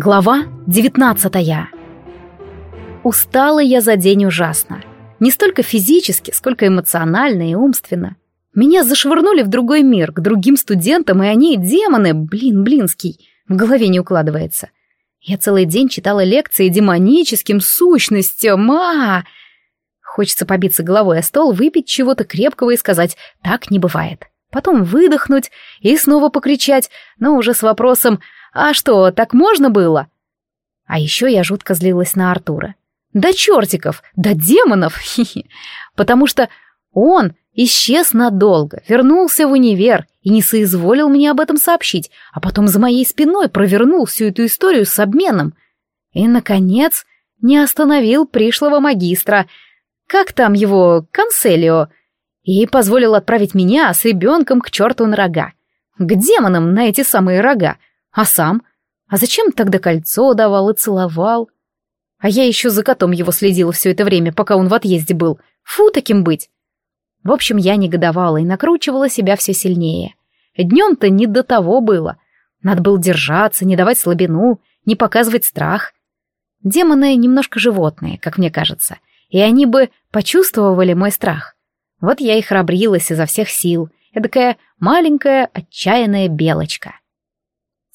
Глава 19 Устала я за день ужасно. Не столько физически, сколько эмоционально и умственно. Меня зашвырнули в другой мир, к другим студентам, и они демоны, блин, блинский, в голове не укладывается. Я целый день читала лекции демоническим сущностям, а, Хочется побиться головой о стол, выпить чего-то крепкого и сказать «так не бывает». Потом выдохнуть и снова покричать, но уже с вопросом а что, так можно было? А еще я жутко злилась на Артура. Да чертиков, да демонов, потому что он исчез надолго, вернулся в универ и не соизволил мне об этом сообщить, а потом за моей спиной провернул всю эту историю с обменом. И, наконец, не остановил пришлого магистра, как там его, канцелио, и позволил отправить меня с ребенком к черту на рога. К демонам на эти самые рога, а сам? А зачем тогда кольцо давал и целовал? А я еще за котом его следила все это время, пока он в отъезде был. Фу, таким быть. В общем, я негодовала и накручивала себя все сильнее. Днем-то не до того было. Надо было держаться, не давать слабину, не показывать страх. Демоны немножко животные, как мне кажется, и они бы почувствовали мой страх. Вот я и храбрилась изо всех сил, эдакая маленькая отчаянная белочка.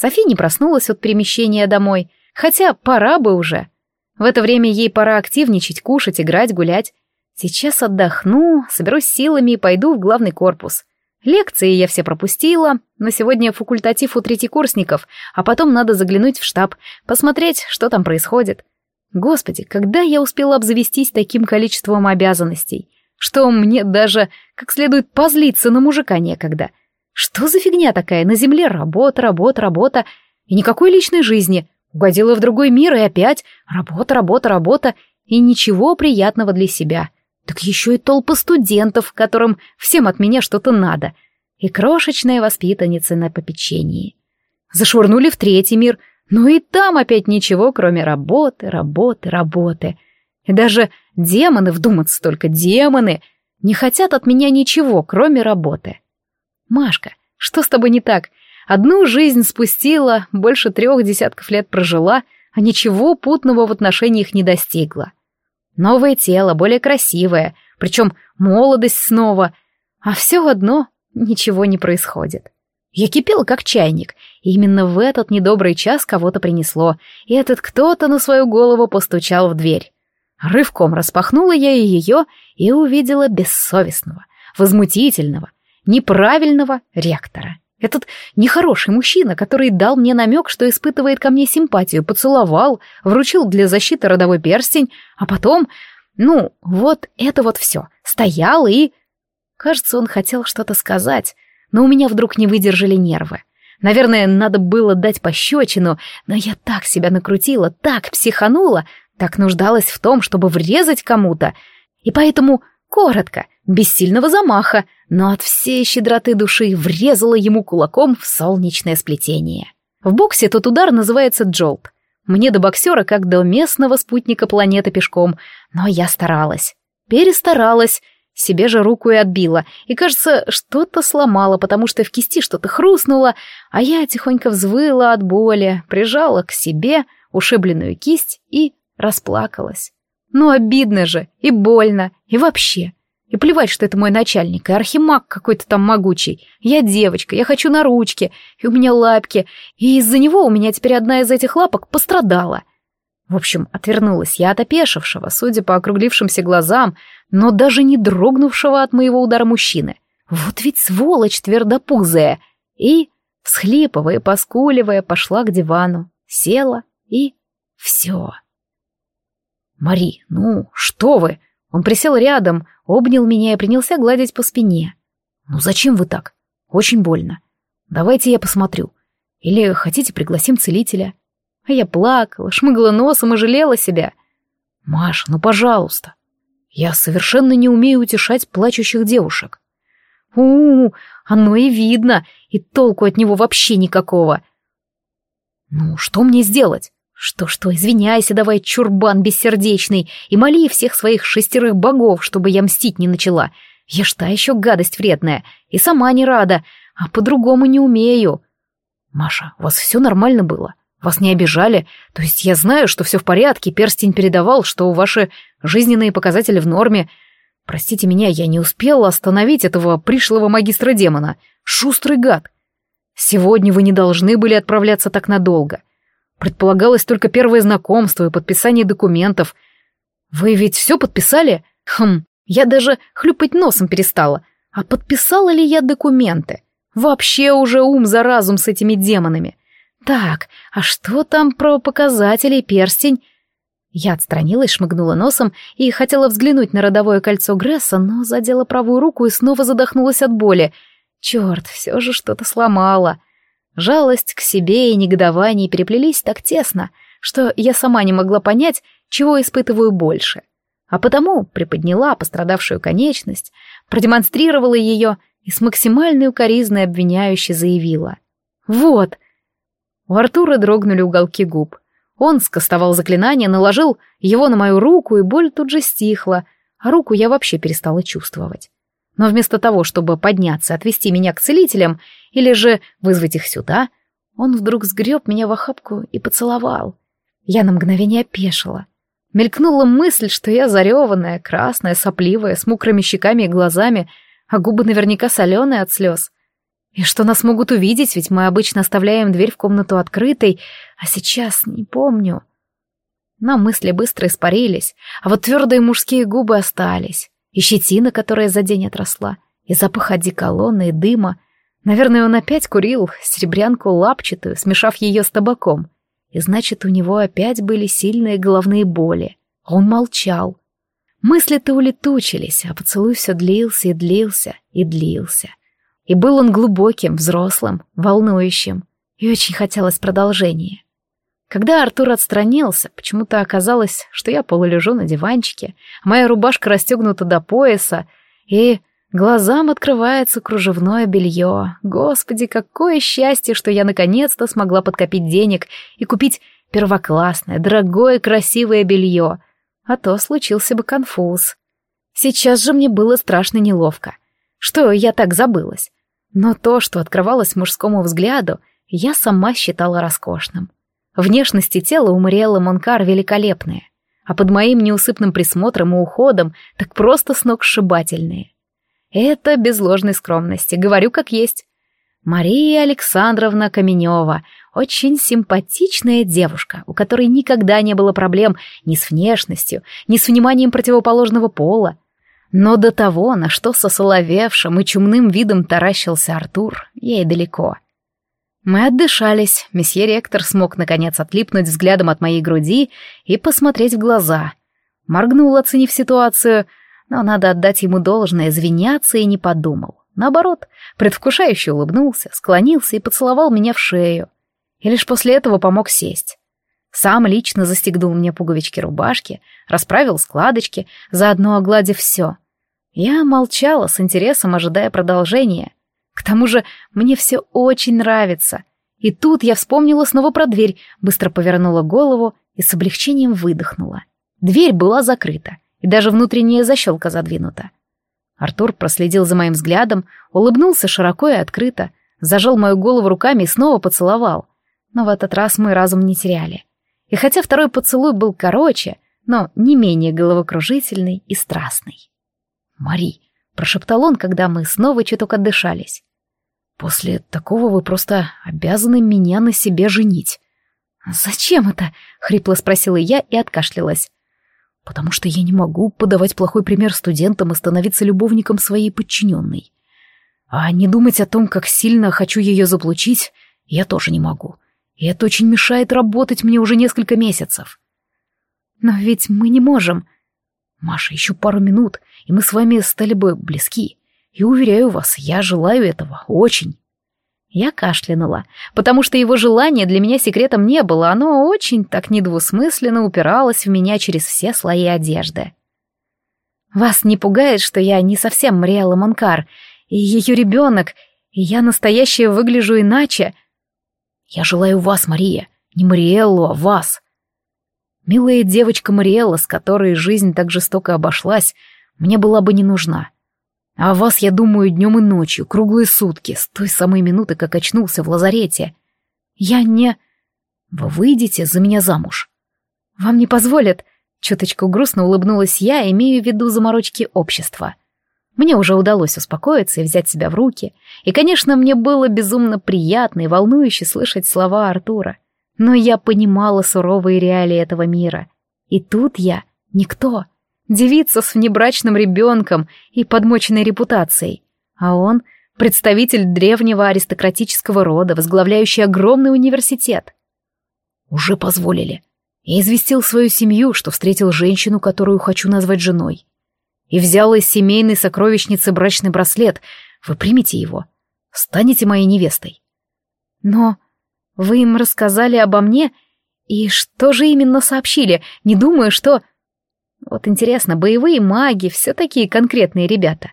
Софи не проснулась от перемещения домой, хотя пора бы уже. В это время ей пора активничать, кушать, играть, гулять. Сейчас отдохну, соберусь силами и пойду в главный корпус. Лекции я все пропустила, на сегодня факультатив у третьекурсников, а потом надо заглянуть в штаб, посмотреть, что там происходит. Господи, когда я успела обзавестись таким количеством обязанностей, что мне даже как следует позлиться на мужика некогда — что за фигня такая? На земле работа, работа, работа. И никакой личной жизни. Угодила в другой мир и опять работа, работа, работа. И ничего приятного для себя. Так еще и толпа студентов, которым всем от меня что-то надо. И крошечная воспитанница на попечении. Зашвырнули в третий мир, но и там опять ничего, кроме работы, работы, работы. И даже демоны, вдуматься только демоны, не хотят от меня ничего, кроме работы. Машка, что с тобой не так? Одну жизнь спустила, больше трех десятков лет прожила, а ничего путного в отношениях не достигла. Новое тело, более красивое, причем молодость снова, а все одно ничего не происходит. Я кипела, как чайник, и именно в этот недобрый час кого-то принесло, и этот кто-то на свою голову постучал в дверь. Рывком распахнула я ее и увидела бессовестного, возмутительного, неправильного ректора. Этот нехороший мужчина, который дал мне намек, что испытывает ко мне симпатию, поцеловал, вручил для защиты родовой перстень, а потом, ну, вот это вот все, стоял и... Кажется, он хотел что-то сказать, но у меня вдруг не выдержали нервы. Наверное, надо было дать пощечину, но я так себя накрутила, так психанула, так нуждалась в том, чтобы врезать кому-то, и поэтому коротко, без сильного замаха, но от всей щедроты души врезала ему кулаком в солнечное сплетение. В боксе тот удар называется джолт. Мне до боксера как до местного спутника планеты пешком, но я старалась. Перестаралась, себе же руку и отбила, и, кажется, что-то сломала, потому что в кисти что-то хрустнуло, а я тихонько взвыла от боли, прижала к себе ушибленную кисть и расплакалась. Ну, обидно же, и больно, и вообще. И плевать, что это мой начальник, и архимаг какой-то там могучий. Я девочка, я хочу на ручки, и у меня лапки, и из-за него у меня теперь одна из этих лапок пострадала. В общем, отвернулась я от опешившего, судя по округлившимся глазам, но даже не дрогнувшего от моего удара мужчины. Вот ведь сволочь твердопузая! И, всхлипывая, поскуливая, пошла к дивану, села и... все. «Мари, ну, что вы?» Он присел рядом, обнял меня и принялся гладить по спине. «Ну зачем вы так? Очень больно. Давайте я посмотрю. Или хотите, пригласим целителя?» А я плакала, шмыгла носом и жалела себя. «Маш, ну пожалуйста. Я совершенно не умею утешать плачущих девушек». «У-у-у, оно и видно, и толку от него вообще никакого». «Ну, что мне сделать?» Что-что, извиняйся давай, чурбан бессердечный, и моли всех своих шестерых богов, чтобы я мстить не начала. Я ж та еще гадость вредная, и сама не рада, а по-другому не умею. Маша, у вас все нормально было? Вас не обижали? То есть я знаю, что все в порядке, перстень передавал, что ваши жизненные показатели в норме. Простите меня, я не успел остановить этого пришлого магистра демона. Шустрый гад. Сегодня вы не должны были отправляться так надолго. Предполагалось только первое знакомство и подписание документов. Вы ведь все подписали? Хм, я даже хлюпать носом перестала. А подписала ли я документы? Вообще уже ум за разум с этими демонами. Так, а что там про показатели перстень? Я отстранилась, шмыгнула носом и хотела взглянуть на родовое кольцо Гресса, но задела правую руку и снова задохнулась от боли. Черт, все же что-то сломала. Жалость к себе и негодование переплелись так тесно, что я сама не могла понять, чего испытываю больше. А потому приподняла пострадавшую конечность, продемонстрировала ее и с максимальной укоризной обвиняюще заявила. «Вот!» У Артура дрогнули уголки губ. Он скостовал заклинание, наложил его на мою руку, и боль тут же стихла, а руку я вообще перестала чувствовать. Но вместо того, чтобы подняться, отвести меня к целителям или же вызвать их сюда, он вдруг сгреб меня в охапку и поцеловал. Я на мгновение опешила. Мелькнула мысль, что я зареванная, красная, сопливая, с мокрыми щеками и глазами, а губы наверняка соленые от слез. И что нас могут увидеть, ведь мы обычно оставляем дверь в комнату открытой, а сейчас не помню. Но мысли быстро испарились, а вот твердые мужские губы остались, и щетина, которая за день отросла, и запах одеколона и дыма. Наверное, он опять курил серебрянку лапчатую, смешав ее с табаком. И значит, у него опять были сильные головные боли. Он молчал. Мысли-то улетучились, а поцелуй все длился и длился и длился. И был он глубоким, взрослым, волнующим, и очень хотелось продолжения. Когда Артур отстранился, почему-то оказалось, что я полулежу на диванчике, моя рубашка расстегнута до пояса, и глазам открывается кружевное белье. Господи, какое счастье, что я наконец-то смогла подкопить денег и купить первоклассное, дорогое, красивое белье, а то случился бы конфуз. Сейчас же мне было страшно неловко. Что я так забылась? Но то, что открывалось мужскому взгляду, я сама считала роскошным. Внешности тела у Мариэллы Монкар великолепные, а под моим неусыпным присмотром и уходом так просто сногсшибательные. Это без ложной скромности, говорю как есть. Мария Александровна Каменева — очень симпатичная девушка, у которой никогда не было проблем ни с внешностью, ни с вниманием противоположного пола. Но до того, на что со соловевшим и чумным видом таращился Артур, ей далеко. Мы отдышались, месье ректор смог наконец отлипнуть взглядом от моей груди и посмотреть в глаза. Моргнул, оценив ситуацию, но надо отдать ему должное, извиняться и не подумал. Наоборот, предвкушающе улыбнулся, склонился и поцеловал меня в шею. И лишь после этого помог сесть. Сам лично застегнул мне пуговички рубашки, расправил складочки, заодно огладив все. Я молчала с интересом, ожидая продолжения. К тому же мне все очень нравится. И тут я вспомнила снова про дверь, быстро повернула голову и с облегчением выдохнула. Дверь была закрыта, и даже внутренняя защелка задвинута. Артур проследил за моим взглядом, улыбнулся широко и открыто, зажал мою голову руками и снова поцеловал. Но в этот раз мы разум не теряли. И хотя второй поцелуй был короче, но не менее головокружительный и страстный. «Мари», — прошептал он, когда мы снова чуток отдышались. «После такого вы просто обязаны меня на себе женить». «Зачем это?» — хрипло спросила я и откашлялась. «Потому что я не могу подавать плохой пример студентам и становиться любовником своей подчиненной. А не думать о том, как сильно хочу ее заполучить, я тоже не могу. И это очень мешает работать мне уже несколько месяцев. Но ведь мы не можем. Маша, еще пару минут, и мы с вами стали бы близки. И уверяю вас, я желаю этого очень. Я кашлянула, потому что его желание для меня секретом не было, оно очень так недвусмысленно упиралось в меня через все слои одежды. Вас не пугает, что я не совсем Мариэлла Монкар, и ее ребенок, и я настоящая выгляжу иначе, я желаю вас, Мария, не Мариэллу, а вас. Милая девочка Мариэлла, с которой жизнь так жестоко обошлась, мне была бы не нужна. А о вас я думаю днем и ночью, круглые сутки, с той самой минуты, как очнулся в лазарете. Я не... Вы выйдете за меня замуж. Вам не позволят. Чуточку грустно улыбнулась я, имея в виду заморочки общества. Мне уже удалось успокоиться и взять себя в руки. И, конечно, мне было безумно приятно и волнующе слышать слова Артура. Но я понимала суровые реалии этого мира. И тут я никто. Девица с внебрачным ребенком и подмоченной репутацией. А он — представитель древнего аристократического рода, возглавляющий огромный университет. Уже позволили. Я известил свою семью, что встретил женщину, которую хочу назвать женой и взял из семейной сокровищницы брачный браслет. Вы примите его. Станете моей невестой. Но вы им рассказали обо мне? И что же именно сообщили? Не думаю, что... Вот интересно, боевые маги, все такие конкретные ребята.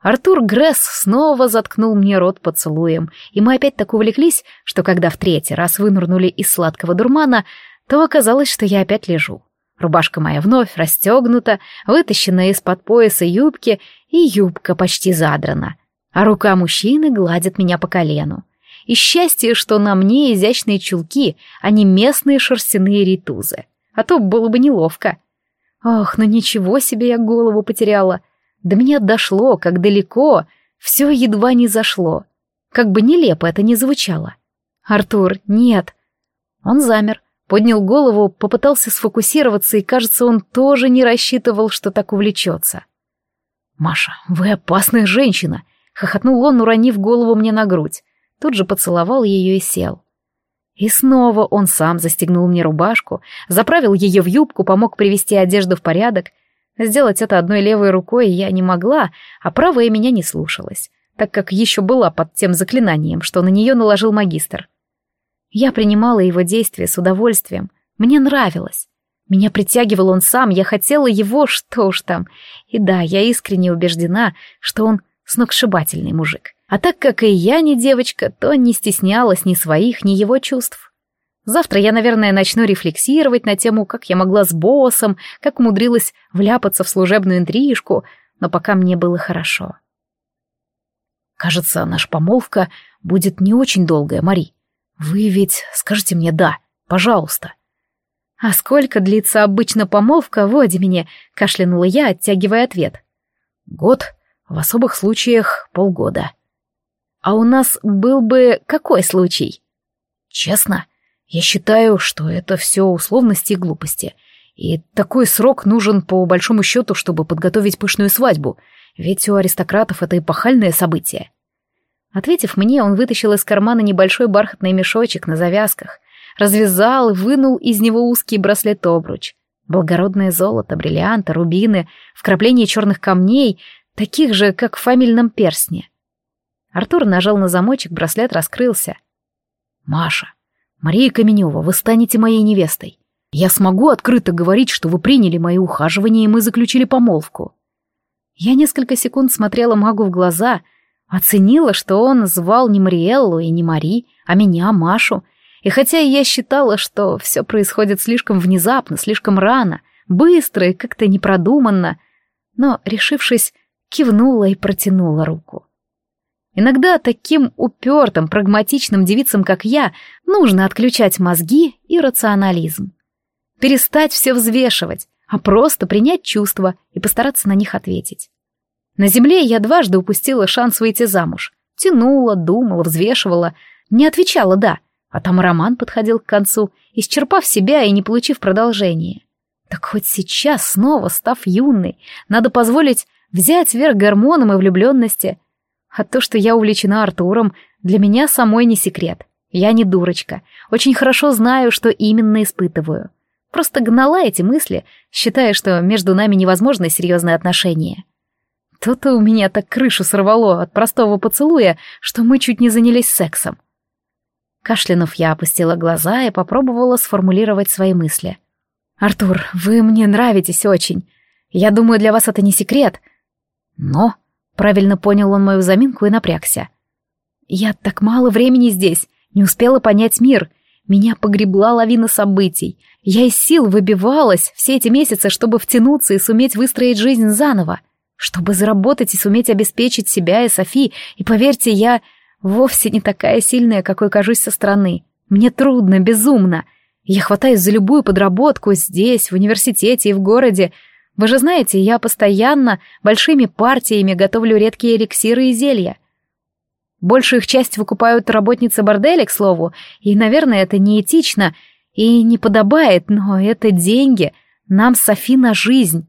Артур Гресс снова заткнул мне рот поцелуем, и мы опять так увлеклись, что когда в третий раз вынырнули из сладкого дурмана, то оказалось, что я опять лежу. Рубашка моя вновь расстегнута, вытащена из-под пояса юбки, и юбка почти задрана. А рука мужчины гладит меня по колену. И счастье, что на мне изящные чулки, а не местные шерстяные ритузы. А то было бы неловко. Ох, ну ничего себе я голову потеряла. До меня дошло, как далеко, все едва не зашло. Как бы нелепо это ни звучало. «Артур, нет». Он замер, Поднял голову, попытался сфокусироваться, и, кажется, он тоже не рассчитывал, что так увлечется. «Маша, вы опасная женщина!» — хохотнул он, уронив голову мне на грудь. Тут же поцеловал ее и сел. И снова он сам застегнул мне рубашку, заправил ее в юбку, помог привести одежду в порядок. Сделать это одной левой рукой я не могла, а правая меня не слушалась, так как еще была под тем заклинанием, что на нее наложил магистр. Я принимала его действия с удовольствием. Мне нравилось. Меня притягивал он сам, я хотела его, что уж там. И да, я искренне убеждена, что он сногсшибательный мужик. А так как и я не девочка, то не стеснялась ни своих, ни его чувств. Завтра я, наверное, начну рефлексировать на тему, как я могла с боссом, как умудрилась вляпаться в служебную интрижку, но пока мне было хорошо. Кажется, наша помолвка будет не очень долгая, Мари. «Вы ведь скажите мне «да», пожалуйста». «А сколько длится обычно помолвка в Одимине?» — кашлянула я, оттягивая ответ. «Год, в особых случаях полгода». «А у нас был бы какой случай?» «Честно, я считаю, что это все условности и глупости. И такой срок нужен по большому счету, чтобы подготовить пышную свадьбу, ведь у аристократов это эпохальное событие». Ответив мне, он вытащил из кармана небольшой бархатный мешочек на завязках, развязал и вынул из него узкий браслет-обруч. Благородное золото, бриллианты, рубины, вкрапление черных камней, таких же, как в фамильном перстне. Артур нажал на замочек, браслет раскрылся. «Маша, Мария Каменева, вы станете моей невестой. Я смогу открыто говорить, что вы приняли мои ухаживания, и мы заключили помолвку». Я несколько секунд смотрела магу в глаза — Оценила, что он звал не Мариэллу и не Мари, а меня, Машу. И хотя я считала, что все происходит слишком внезапно, слишком рано, быстро и как-то непродуманно, но, решившись, кивнула и протянула руку. Иногда таким упертым, прагматичным девицам, как я, нужно отключать мозги и рационализм. Перестать все взвешивать, а просто принять чувства и постараться на них ответить. На земле я дважды упустила шанс выйти замуж. Тянула, думала, взвешивала, не отвечала «да», а там роман подходил к концу, исчерпав себя и не получив продолжения. Так хоть сейчас, снова став юной, надо позволить взять верх гормонам и влюбленности. А то, что я увлечена Артуром, для меня самой не секрет. Я не дурочка, очень хорошо знаю, что именно испытываю. Просто гнала эти мысли, считая, что между нами невозможны серьезные отношения. То-то у меня так крышу сорвало от простого поцелуя, что мы чуть не занялись сексом. Кашлянув, я опустила глаза и попробовала сформулировать свои мысли. «Артур, вы мне нравитесь очень. Я думаю, для вас это не секрет. Но...» — правильно понял он мою заминку и напрягся. «Я так мало времени здесь, не успела понять мир. Меня погребла лавина событий. Я из сил выбивалась все эти месяцы, чтобы втянуться и суметь выстроить жизнь заново чтобы заработать и суметь обеспечить себя и Софи, и поверьте, я вовсе не такая сильная, какой кажусь со стороны. Мне трудно, безумно. Я хватаюсь за любую подработку здесь, в университете и в городе. Вы же знаете, я постоянно большими партиями готовлю редкие эликсиры и зелья. Большую их часть выкупают работницы борделя, к слову, и, наверное, это неэтично и не подобает, но это деньги, нам Софи на жизнь.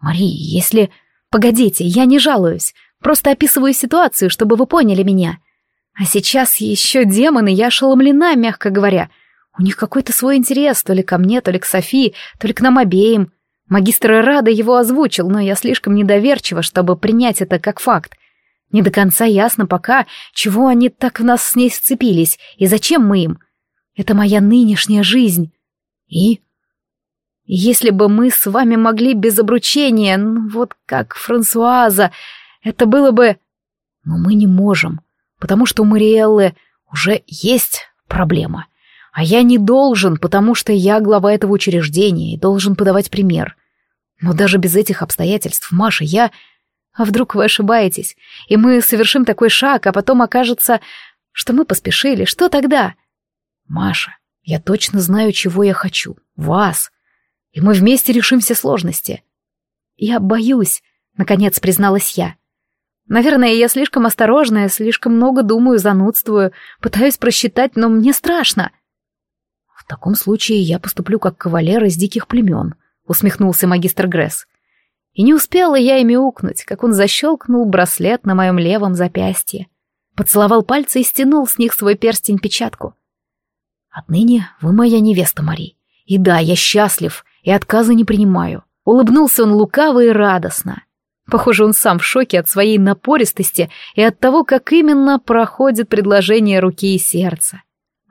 Мари, если... Погодите, я не жалуюсь, просто описываю ситуацию, чтобы вы поняли меня. А сейчас еще демоны, я ошеломлена, мягко говоря. У них какой-то свой интерес, то ли ко мне, то ли к Софии, то ли к нам обеим. Магистр Рада его озвучил, но я слишком недоверчива, чтобы принять это как факт. Не до конца ясно пока, чего они так в нас с ней сцепились и зачем мы им. Это моя нынешняя жизнь. И... Если бы мы с вами могли без обручения, ну, вот как Франсуаза, это было бы... Но мы не можем, потому что у Мариэллы уже есть проблема. А я не должен, потому что я глава этого учреждения и должен подавать пример. Но даже без этих обстоятельств, Маша, я а вдруг вы ошибаетесь, и мы совершим такой шаг, а потом окажется, что мы поспешили? Что тогда? Маша, я точно знаю, чего я хочу. Вас. И мы вместе решим все сложности. Я боюсь, наконец призналась я. Наверное, я слишком осторожная, слишком много думаю, занудствую, пытаюсь просчитать, но мне страшно. В таком случае я поступлю как кавалер из диких племен, усмехнулся магистр Гресс. И не успела я ими укнуть, как он защелкнул браслет на моем левом запястье. Поцеловал пальцы и стянул с них свой перстень-печатку. «Отныне вы моя невеста, Мари. И да, я счастлив, и отказа не принимаю». Улыбнулся он лукаво и радостно. Похоже, он сам в шоке от своей напористости и от того, как именно проходит предложение руки и сердца.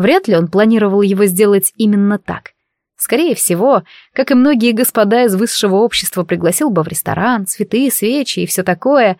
Вряд ли он планировал его сделать именно так. Скорее всего, как и многие господа из высшего общества, пригласил бы в ресторан, цветы, свечи и все такое,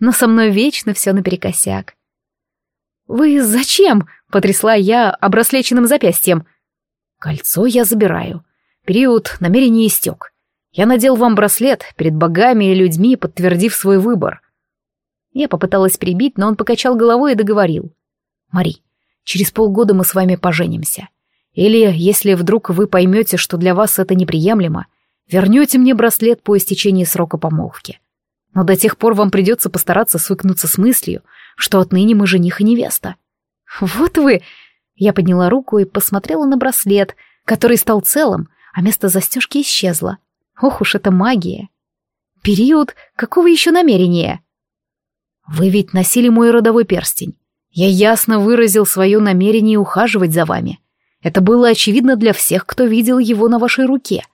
но со мной вечно все наперекосяк. «Вы зачем?» — потрясла я обраслеченным запястьем. «Кольцо я забираю. Период намерений истек. Я надел вам браслет перед богами и людьми, подтвердив свой выбор». Я попыталась прибить, но он покачал головой и договорил. «Мари, через полгода мы с вами поженимся. Или, если вдруг вы поймете, что для вас это неприемлемо, вернете мне браслет по истечении срока помолвки. Но до тех пор вам придется постараться свыкнуться с мыслью, что отныне мы жених и невеста. Вот вы... Я подняла руку и посмотрела на браслет, который стал целым, а место застежки исчезло. Ох уж это магия. Период какого еще намерения? Вы ведь носили мой родовой перстень. Я ясно выразил свое намерение ухаживать за вами. Это было очевидно для всех, кто видел его на вашей руке.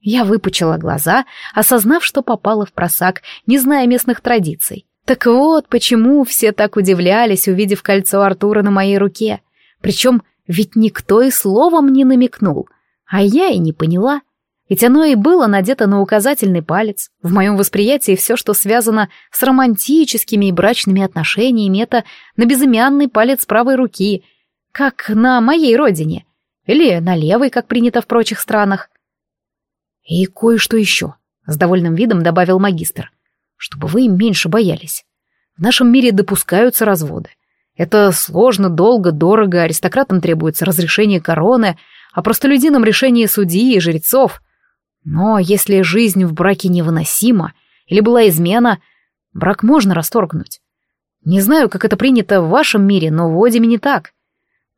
Я выпучила глаза, осознав, что попала в просак, не зная местных традиций. Так вот, почему все так удивлялись, увидев кольцо Артура на моей руке. Причем ведь никто и словом не намекнул, а я и не поняла. Ведь оно и было надето на указательный палец. В моем восприятии все, что связано с романтическими и брачными отношениями, это на безымянный палец правой руки, как на моей родине. Или на левой, как принято в прочих странах. И кое-что еще, с довольным видом добавил магистр, чтобы вы меньше боялись. В нашем мире допускаются разводы. Это сложно, долго, дорого, аристократам требуется разрешение короны, а простолюдинам решение судьи и жрецов. Но если жизнь в браке невыносима или была измена, брак можно расторгнуть. Не знаю, как это принято в вашем мире, но в Одиме не так.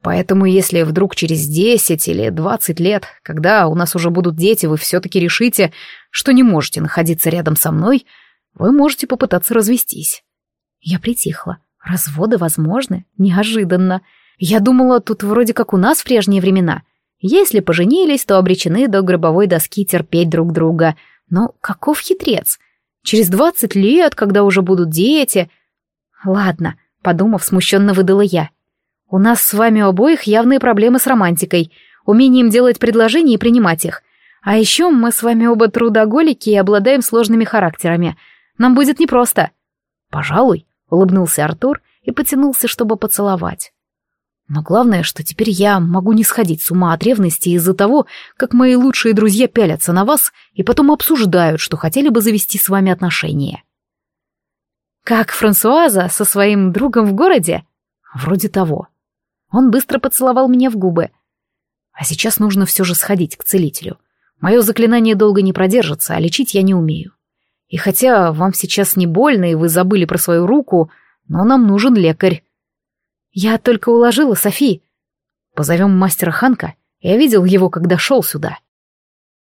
Поэтому если вдруг через 10 или 20 лет, когда у нас уже будут дети, вы все-таки решите, что не можете находиться рядом со мной, вы можете попытаться развестись. Я притихла. Разводы возможны? Неожиданно. Я думала, тут вроде как у нас в прежние времена. Если поженились, то обречены до гробовой доски терпеть друг друга. Но каков хитрец? Через двадцать лет, когда уже будут дети... Ладно, подумав, смущенно выдала я. У нас с вами обоих явные проблемы с романтикой, умением делать предложения и принимать их. А еще мы с вами оба трудоголики и обладаем сложными характерами. Нам будет непросто». «Пожалуй», — улыбнулся Артур и потянулся, чтобы поцеловать. Но главное, что теперь я могу не сходить с ума от ревности из-за того, как мои лучшие друзья пялятся на вас и потом обсуждают, что хотели бы завести с вами отношения. Как Франсуаза со своим другом в городе? Вроде того. Он быстро поцеловал меня в губы. А сейчас нужно все же сходить к целителю. Мое заклинание долго не продержится, а лечить я не умею. И хотя вам сейчас не больно, и вы забыли про свою руку, но нам нужен лекарь. Я только уложила Софи. Позовем мастера Ханка. Я видел его, когда шел сюда.